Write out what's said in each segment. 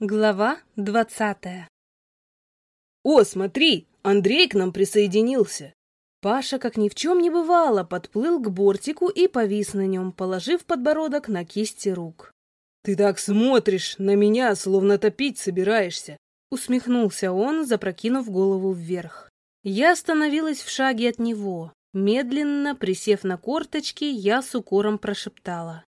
Глава двадцатая «О, смотри, Андрей к нам присоединился!» Паша, как ни в чем не бывало, подплыл к бортику и повис на нем, положив подбородок на кисти рук. «Ты так смотришь на меня, словно топить собираешься!» Усмехнулся он, запрокинув голову вверх. Я остановилась в шаге от него. Медленно, присев на корточки, я с укором прошептала.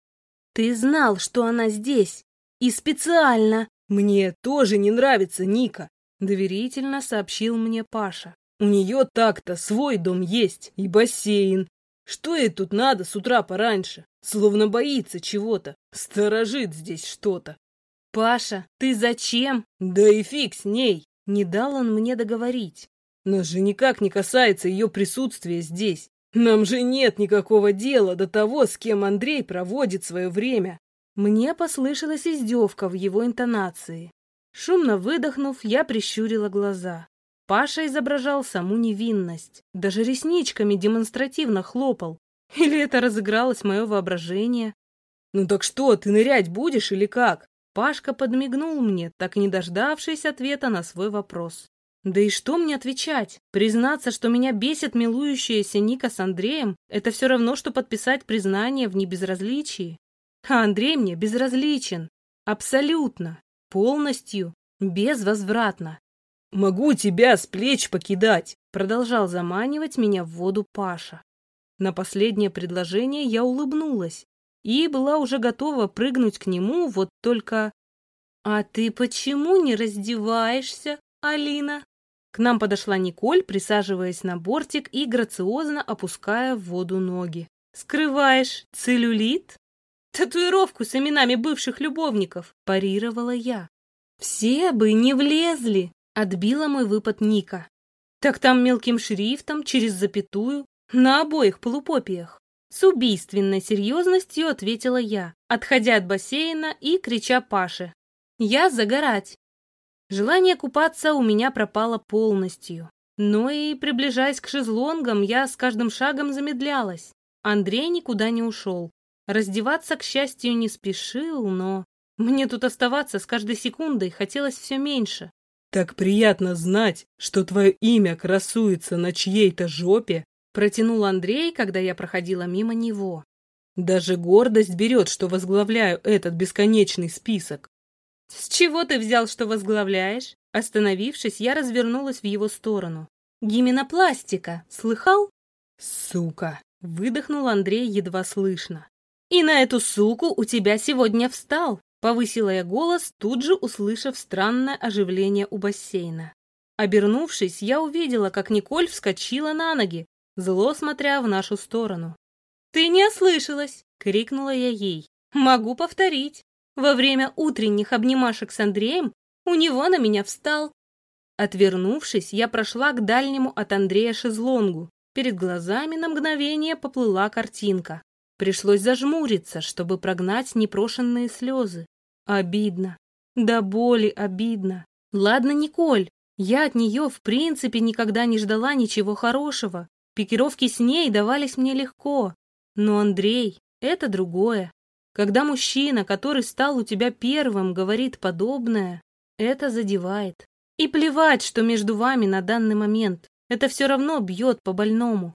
«Ты знал, что она здесь, и специально!» «Мне тоже не нравится Ника», — доверительно сообщил мне Паша. «У нее так-то свой дом есть и бассейн. Что ей тут надо с утра пораньше? Словно боится чего-то, сторожит здесь что-то». «Паша, ты зачем?» «Да и фиг с ней!» Не дал он мне договорить. «Нас же никак не касается ее присутствия здесь. Нам же нет никакого дела до того, с кем Андрей проводит свое время. Мне послышалась издевка в его интонации. Шумно выдохнув, я прищурила глаза. Паша изображал саму невинность, даже ресничками демонстративно хлопал. Или это разыгралось мое воображение? «Ну так что, ты нырять будешь или как?» Пашка подмигнул мне, так и не дождавшись ответа на свой вопрос. Да и что мне отвечать? Признаться, что меня бесит милующаяся Ника с Андреем, это все равно, что подписать признание в небезразличии. А Андрей мне безразличен. Абсолютно. Полностью. Безвозвратно. «Могу тебя с плеч покидать!» Продолжал заманивать меня в воду Паша. На последнее предложение я улыбнулась и была уже готова прыгнуть к нему, вот только... «А ты почему не раздеваешься, Алина?» К нам подошла Николь, присаживаясь на бортик и грациозно опуская в воду ноги. «Скрываешь целлюлит?» Татуировку с именами бывших любовников, парировала я. Все бы не влезли, отбила мой выпад Ника. Так там мелким шрифтом, через запятую, на обоих полупопиях. С убийственной серьезностью ответила я, отходя от бассейна и крича Паше. «Я загорать!» Желание купаться у меня пропало полностью. Но и, приближаясь к шезлонгам, я с каждым шагом замедлялась. Андрей никуда не ушел. Раздеваться, к счастью, не спешил, но мне тут оставаться с каждой секундой хотелось все меньше. «Так приятно знать, что твое имя красуется на чьей-то жопе», протянул Андрей, когда я проходила мимо него. «Даже гордость берет, что возглавляю этот бесконечный список». «С чего ты взял, что возглавляешь?» Остановившись, я развернулась в его сторону. «Гименопластика, слыхал?» «Сука!» — выдохнул Андрей едва слышно. «И на эту суку у тебя сегодня встал!» Повысила я голос, тут же услышав странное оживление у бассейна. Обернувшись, я увидела, как Николь вскочила на ноги, зло смотря в нашу сторону. «Ты не ослышалась!» — крикнула я ей. «Могу повторить. Во время утренних обнимашек с Андреем у него на меня встал». Отвернувшись, я прошла к дальнему от Андрея шезлонгу. Перед глазами на мгновение поплыла картинка. Пришлось зажмуриться, чтобы прогнать непрошенные слезы. Обидно. До боли обидно. Ладно, Николь, я от нее в принципе никогда не ждала ничего хорошего. Пикировки с ней давались мне легко. Но Андрей — это другое. Когда мужчина, который стал у тебя первым, говорит подобное, это задевает. И плевать, что между вами на данный момент. Это все равно бьет по больному.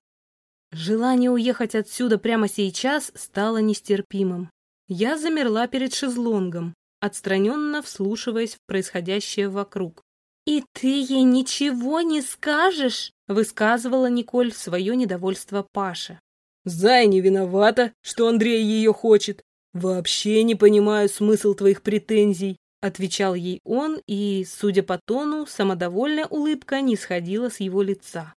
Желание уехать отсюда прямо сейчас стало нестерпимым. Я замерла перед шезлонгом, отстраненно вслушиваясь в происходящее вокруг. «И ты ей ничего не скажешь?» — высказывала Николь свое недовольство Паше. «Зая не виновата, что Андрей ее хочет. Вообще не понимаю смысл твоих претензий», — отвечал ей он, и, судя по тону, самодовольная улыбка не сходила с его лица.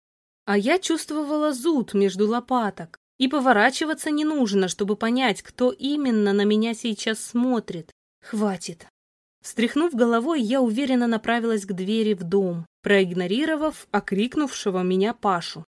А я чувствовала зуд между лопаток, и поворачиваться не нужно, чтобы понять, кто именно на меня сейчас смотрит. Хватит. Встряхнув головой, я уверенно направилась к двери в дом, проигнорировав окрикнувшего меня Пашу.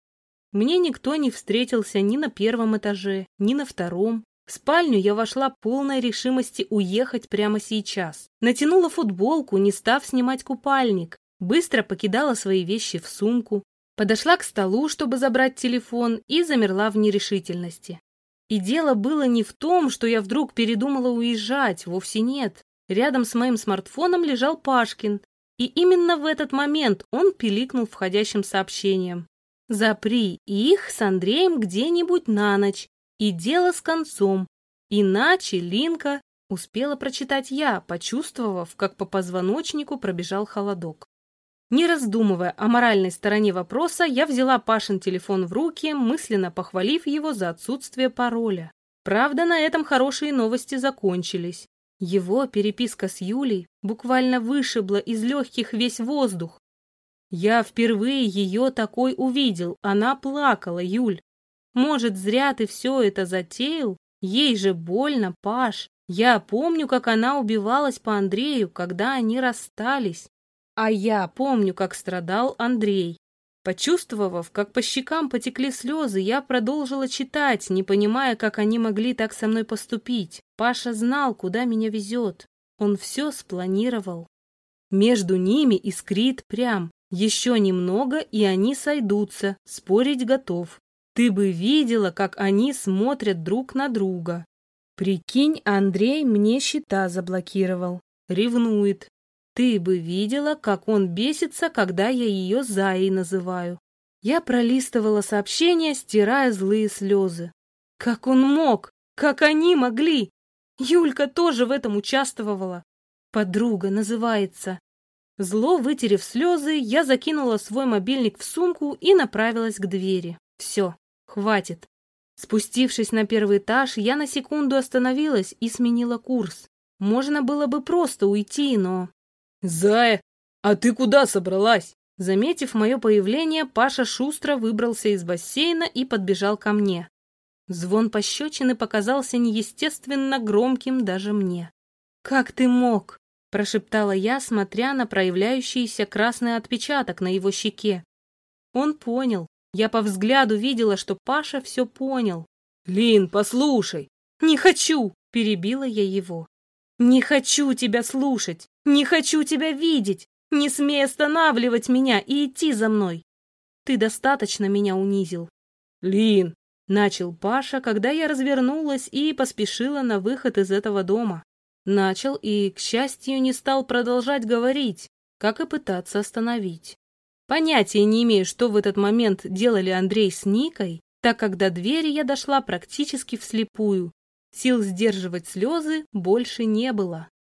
Мне никто не встретился ни на первом этаже, ни на втором. В спальню я вошла полной решимости уехать прямо сейчас. Натянула футболку, не став снимать купальник. Быстро покидала свои вещи в сумку. Подошла к столу, чтобы забрать телефон, и замерла в нерешительности. И дело было не в том, что я вдруг передумала уезжать, вовсе нет. Рядом с моим смартфоном лежал Пашкин, и именно в этот момент он пиликнул входящим сообщением. «Запри их с Андреем где-нибудь на ночь, и дело с концом, иначе Линка...» Успела прочитать я, почувствовав, как по позвоночнику пробежал холодок. Не раздумывая о моральной стороне вопроса, я взяла Пашин телефон в руки, мысленно похвалив его за отсутствие пароля. Правда, на этом хорошие новости закончились. Его переписка с Юлей буквально вышибла из легких весь воздух. Я впервые ее такой увидел, она плакала, Юль. Может, зря ты все это затеял? Ей же больно, Паш. Я помню, как она убивалась по Андрею, когда они расстались. А я помню, как страдал Андрей. Почувствовав, как по щекам потекли слезы, я продолжила читать, не понимая, как они могли так со мной поступить. Паша знал, куда меня везет. Он все спланировал. Между ними искрит прям. Еще немного, и они сойдутся. Спорить готов. Ты бы видела, как они смотрят друг на друга. Прикинь, Андрей мне счета заблокировал. Ревнует. Ты бы видела, как он бесится, когда я ее Заей называю. Я пролистывала сообщения, стирая злые слезы. Как он мог? Как они могли? Юлька тоже в этом участвовала. Подруга называется. Зло вытерев слезы, я закинула свой мобильник в сумку и направилась к двери. Все, хватит. Спустившись на первый этаж, я на секунду остановилась и сменила курс. Можно было бы просто уйти, но «Зая, а ты куда собралась?» Заметив мое появление, Паша шустро выбрался из бассейна и подбежал ко мне. Звон пощечины показался неестественно громким даже мне. «Как ты мог?» – прошептала я, смотря на проявляющийся красный отпечаток на его щеке. Он понял. Я по взгляду видела, что Паша все понял. «Лин, послушай!» «Не хочу!» – перебила я его. «Не хочу тебя слушать! Не хочу тебя видеть! Не смей останавливать меня и идти за мной! Ты достаточно меня унизил!» «Лин!» — начал Паша, когда я развернулась и поспешила на выход из этого дома. Начал и, к счастью, не стал продолжать говорить, как и пытаться остановить. Понятия не имею, что в этот момент делали Андрей с Никой, так как до двери я дошла практически вслепую, Сил сдерживать слезы больше не было.